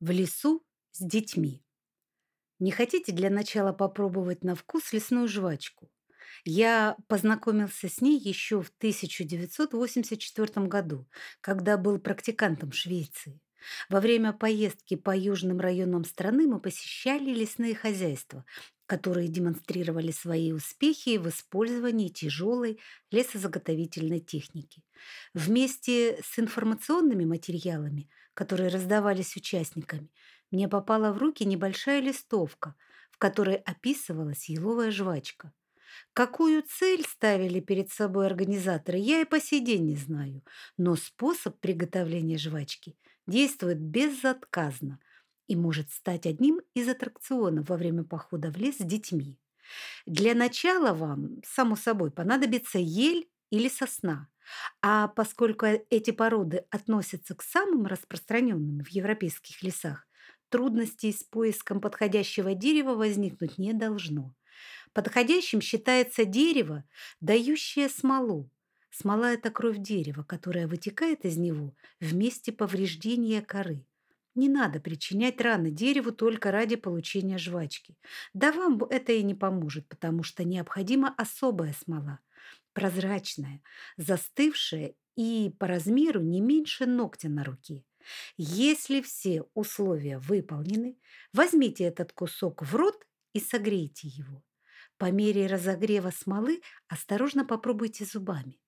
В лесу с детьми. Не хотите для начала попробовать на вкус лесную жвачку? Я познакомился с ней еще в 1984 году, когда был практикантом Швеции. Во время поездки по южным районам страны мы посещали лесные хозяйства, которые демонстрировали свои успехи в использовании тяжелой лесозаготовительной техники. Вместе с информационными материалами которые раздавались участниками, мне попала в руки небольшая листовка, в которой описывалась еловая жвачка. Какую цель ставили перед собой организаторы, я и по сей день не знаю, но способ приготовления жвачки действует безотказно и может стать одним из аттракционов во время похода в лес с детьми. Для начала вам, само собой, понадобится ель или сосна. А поскольку эти породы относятся к самым распространенным в европейских лесах, трудностей с поиском подходящего дерева возникнуть не должно. Подходящим считается дерево, дающее смолу. Смола – это кровь дерева, которая вытекает из него в месте повреждения коры. Не надо причинять раны дереву только ради получения жвачки. Да вам это и не поможет, потому что необходима особая смола прозрачная, застывшая и по размеру не меньше ногтя на руке. Если все условия выполнены, возьмите этот кусок в рот и согрейте его. По мере разогрева смолы осторожно попробуйте зубами.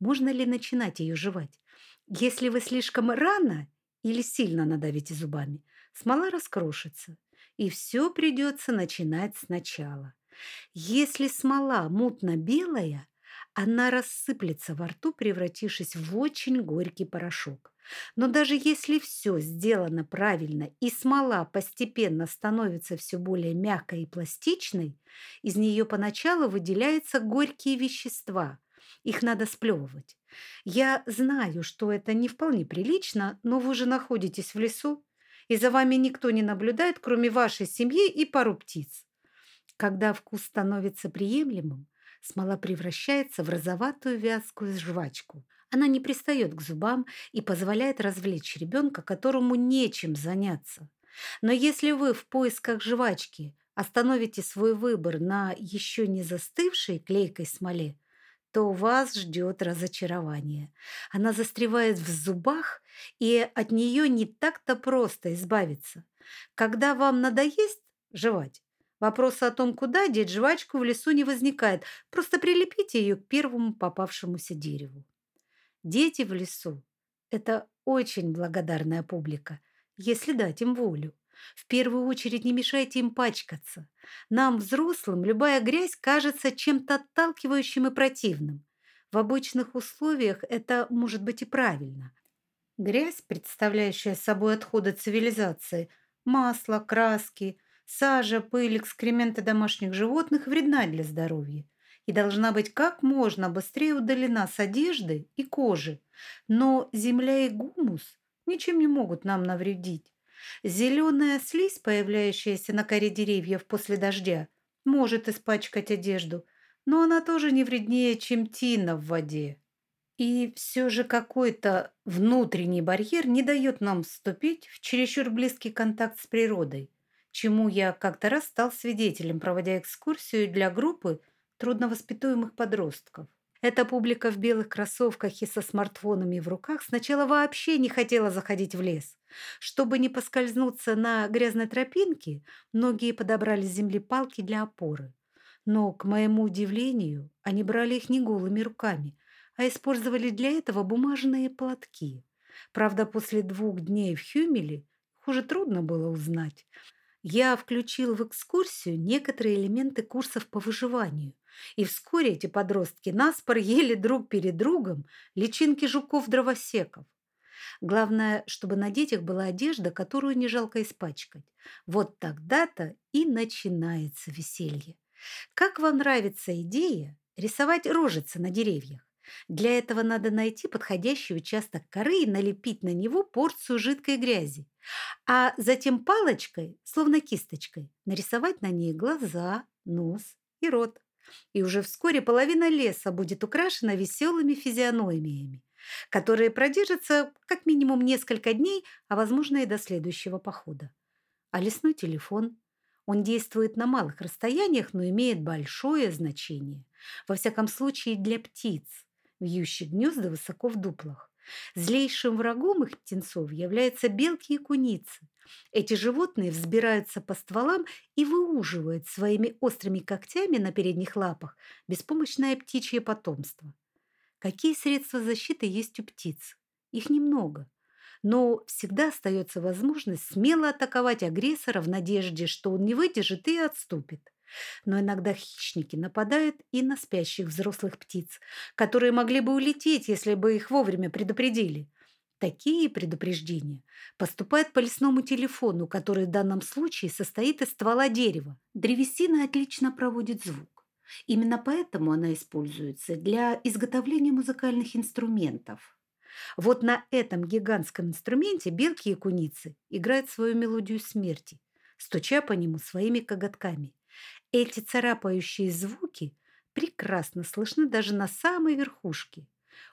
Можно ли начинать ее жевать? Если вы слишком рано или сильно надавите зубами, смола раскрошится, и все придется начинать сначала. Если смола мутно-белая, она рассыплется во рту, превратившись в очень горький порошок. Но даже если все сделано правильно и смола постепенно становится все более мягкой и пластичной, из нее поначалу выделяются горькие вещества. Их надо сплевывать. Я знаю, что это не вполне прилично, но вы же находитесь в лесу, и за вами никто не наблюдает, кроме вашей семьи и пару птиц. Когда вкус становится приемлемым, смола превращается в розоватую вязкую жвачку. Она не пристает к зубам и позволяет развлечь ребенка, которому нечем заняться. Но если вы в поисках жвачки остановите свой выбор на еще не застывшей клейкой смоле, то вас ждет разочарование. Она застревает в зубах, и от нее не так-то просто избавиться. Когда вам надоест жевать, Вопроса о том, куда деть жвачку в лесу не возникает. Просто прилепите ее к первому попавшемуся дереву. Дети в лесу – это очень благодарная публика, если дать им волю. В первую очередь не мешайте им пачкаться. Нам, взрослым, любая грязь кажется чем-то отталкивающим и противным. В обычных условиях это может быть и правильно. Грязь, представляющая собой отходы цивилизации, масло, краски – Сажа, пыль, экскременты домашних животных вредна для здоровья и должна быть как можно быстрее удалена с одежды и кожи. Но земля и гумус ничем не могут нам навредить. Зеленая слизь, появляющаяся на коре деревьев после дождя, может испачкать одежду, но она тоже не вреднее, чем тина в воде. И все же какой-то внутренний барьер не дает нам вступить в чересчур близкий контакт с природой чему я как-то раз стал свидетелем, проводя экскурсию для группы трудновоспитуемых подростков. Эта публика в белых кроссовках и со смартфонами в руках сначала вообще не хотела заходить в лес. Чтобы не поскользнуться на грязной тропинке, многие подобрали с земли палки для опоры. Но, к моему удивлению, они брали их не голыми руками, а использовали для этого бумажные платки. Правда, после двух дней в Хюмеле их уже трудно было узнать я включил в экскурсию некоторые элементы курсов по выживанию, и вскоре эти подростки наспор ели друг перед другом личинки жуков-дровосеков. Главное, чтобы на детях была одежда, которую не жалко испачкать. Вот тогда-то и начинается веселье. Как вам нравится идея рисовать рожицы на деревьях? Для этого надо найти подходящий участок коры и налепить на него порцию жидкой грязи, а затем палочкой, словно кисточкой, нарисовать на ней глаза, нос и рот. И уже вскоре половина леса будет украшена веселыми физиономиями. которые продержатся как минимум несколько дней, а возможно и до следующего похода. А лесной телефон? Он действует на малых расстояниях, но имеет большое значение. Во всяком случае для птиц, вьющих гнезда высоко в дуплах. Злейшим врагом их птенцов являются белки и куницы. Эти животные взбираются по стволам и выуживают своими острыми когтями на передних лапах беспомощное птичье потомство. Какие средства защиты есть у птиц? Их немного. Но всегда остается возможность смело атаковать агрессора в надежде, что он не выдержит и отступит. Но иногда хищники нападают и на спящих взрослых птиц, которые могли бы улететь, если бы их вовремя предупредили. Такие предупреждения поступают по лесному телефону, который в данном случае состоит из ствола дерева. Древесина отлично проводит звук. Именно поэтому она используется для изготовления музыкальных инструментов. Вот на этом гигантском инструменте белки и куницы играют свою мелодию смерти, стуча по нему своими коготками. Эти царапающие звуки прекрасно слышны даже на самой верхушке.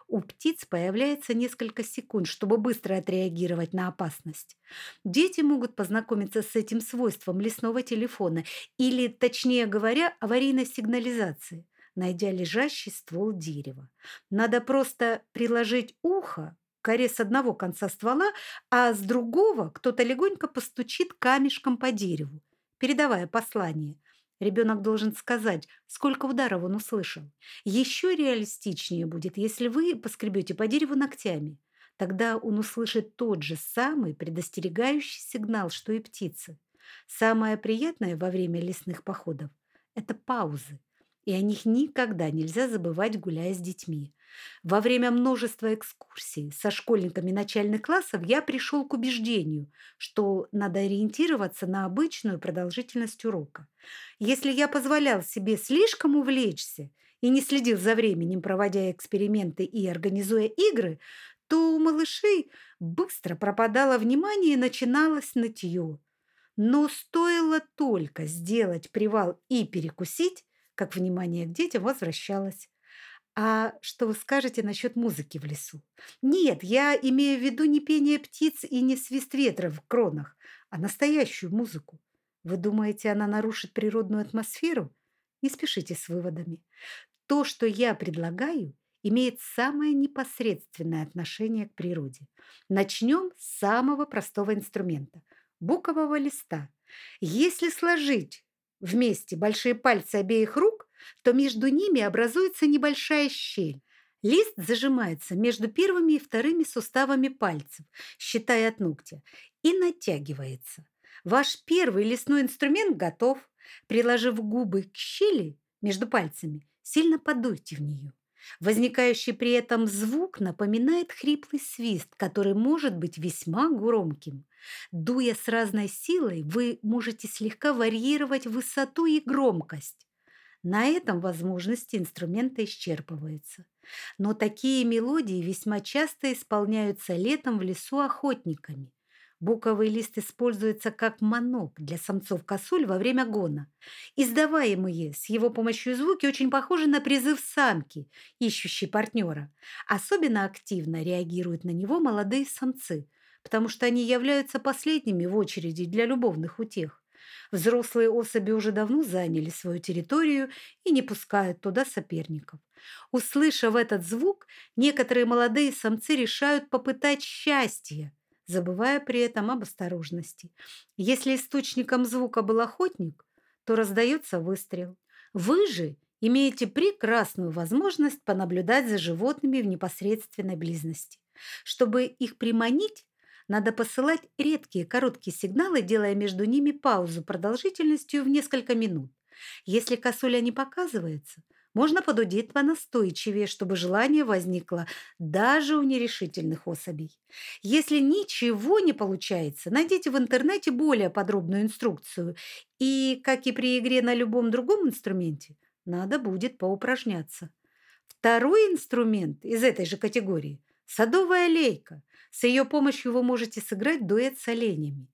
У птиц появляется несколько секунд, чтобы быстро отреагировать на опасность. Дети могут познакомиться с этим свойством лесного телефона или, точнее говоря, аварийной сигнализации, найдя лежащий ствол дерева. Надо просто приложить ухо к коре с одного конца ствола, а с другого кто-то легонько постучит камешком по дереву, передавая послание. Ребенок должен сказать, сколько ударов он услышал. Еще реалистичнее будет, если вы поскребете по дереву ногтями. Тогда он услышит тот же самый предостерегающий сигнал, что и птицы. Самое приятное во время лесных походов – это паузы и о них никогда нельзя забывать, гуляя с детьми. Во время множества экскурсий со школьниками начальных классов я пришел к убеждению, что надо ориентироваться на обычную продолжительность урока. Если я позволял себе слишком увлечься и не следил за временем, проводя эксперименты и организуя игры, то у малышей быстро пропадало внимание и начиналось нытье. Но стоило только сделать привал и перекусить, как внимание к детям возвращалось. А что вы скажете насчет музыки в лесу? Нет, я имею в виду не пение птиц и не свист ветра в кронах, а настоящую музыку. Вы думаете, она нарушит природную атмосферу? Не спешите с выводами. То, что я предлагаю, имеет самое непосредственное отношение к природе. Начнем с самого простого инструмента – букового листа. Если сложить вместе большие пальцы обеих рук, то между ними образуется небольшая щель. Лист зажимается между первыми и вторыми суставами пальцев, считая от ногтя, и натягивается. Ваш первый лесной инструмент готов. Приложив губы к щели между пальцами, сильно подуйте в нее. Возникающий при этом звук напоминает хриплый свист, который может быть весьма громким. Дуя с разной силой, вы можете слегка варьировать высоту и громкость. На этом возможности инструмента исчерпываются. Но такие мелодии весьма часто исполняются летом в лесу охотниками. Буковый лист используется как манок для самцов косуль во время гона. Издаваемые с его помощью звуки очень похожи на призыв самки, ищущей партнера. Особенно активно реагируют на него молодые самцы, потому что они являются последними в очереди для любовных утех. Взрослые особи уже давно заняли свою территорию и не пускают туда соперников. Услышав этот звук, некоторые молодые самцы решают попытать счастье – забывая при этом об осторожности. Если источником звука был охотник, то раздается выстрел. Вы же имеете прекрасную возможность понаблюдать за животными в непосредственной близости. Чтобы их приманить, надо посылать редкие короткие сигналы, делая между ними паузу продолжительностью в несколько минут. Если косуля не показывается – можно подудеть понастойчивее, чтобы желание возникло даже у нерешительных особей. Если ничего не получается, найдите в интернете более подробную инструкцию. И, как и при игре на любом другом инструменте, надо будет поупражняться. Второй инструмент из этой же категории – садовая лейка. С ее помощью вы можете сыграть дуэт с оленями.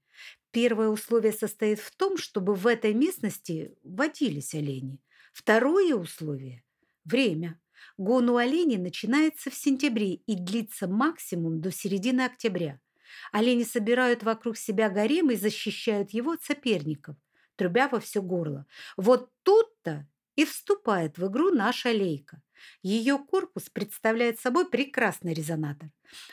Первое условие состоит в том, чтобы в этой местности водились олени – Второе условие – время. Гон у оленей начинается в сентябре и длится максимум до середины октября. Олени собирают вокруг себя гарем и защищают его от соперников, трубя во все горло. Вот тут-то и вступает в игру наша лейка. Ее корпус представляет собой прекрасный резонатор.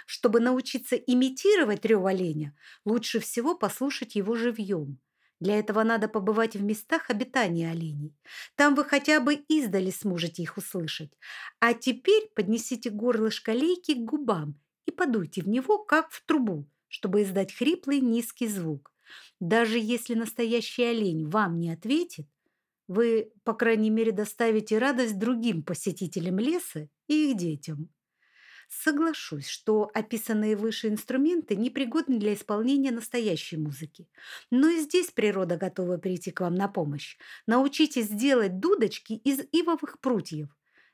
Чтобы научиться имитировать рев оленя, лучше всего послушать его живьем. Для этого надо побывать в местах обитания оленей. Там вы хотя бы издали сможете их услышать. А теперь поднесите горлышко лейки к губам и подуйте в него, как в трубу, чтобы издать хриплый низкий звук. Даже если настоящий олень вам не ответит, вы, по крайней мере, доставите радость другим посетителям леса и их детям. Соглашусь, что описанные выше инструменты непригодны для исполнения настоящей музыки. Но и здесь природа готова прийти к вам на помощь. Научитесь делать дудочки из ивовых прутьев.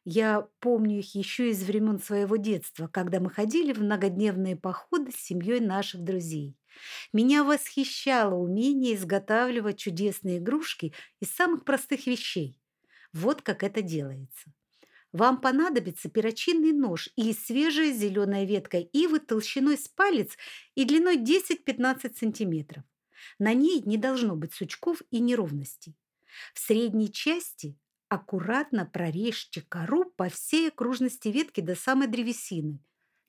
Я помню их еще из времен своего детства, когда мы ходили в многодневные походы с семьей наших друзей. Меня восхищало умение изготавливать чудесные игрушки из самых простых вещей. Вот как это делается. Вам понадобится перочинный нож и свежая зеленая ветка ивы толщиной с палец и длиной 10-15 см. На ней не должно быть сучков и неровностей. В средней части аккуратно прорежьте кору по всей окружности ветки до самой древесины.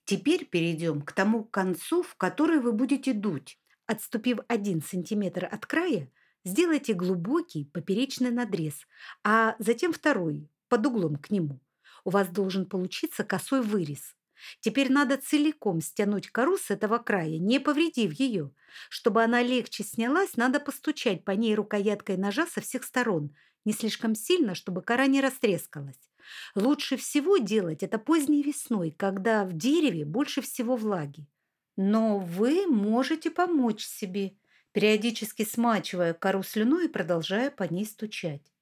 Теперь перейдем к тому концу, в который вы будете дуть. Отступив 1 см от края, сделайте глубокий поперечный надрез, а затем второй, под углом к нему у вас должен получиться косой вырез. Теперь надо целиком стянуть кору с этого края, не повредив ее. Чтобы она легче снялась, надо постучать по ней рукояткой ножа со всех сторон, не слишком сильно, чтобы кора не растрескалась. Лучше всего делать это поздней весной, когда в дереве больше всего влаги. Но вы можете помочь себе, периодически смачивая кору слюной и продолжая по ней стучать.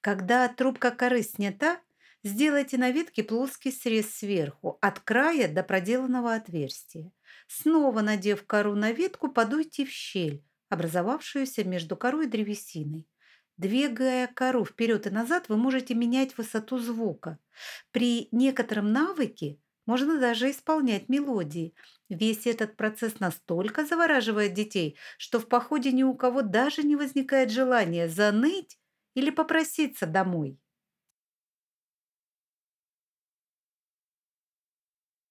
Когда трубка коры снята, Сделайте на ветке плоский срез сверху, от края до проделанного отверстия. Снова надев кору на ветку, подуйте в щель, образовавшуюся между корой и древесиной. Двигая кору вперед и назад, вы можете менять высоту звука. При некотором навыке можно даже исполнять мелодии. Весь этот процесс настолько завораживает детей, что в походе ни у кого даже не возникает желания заныть или попроситься домой.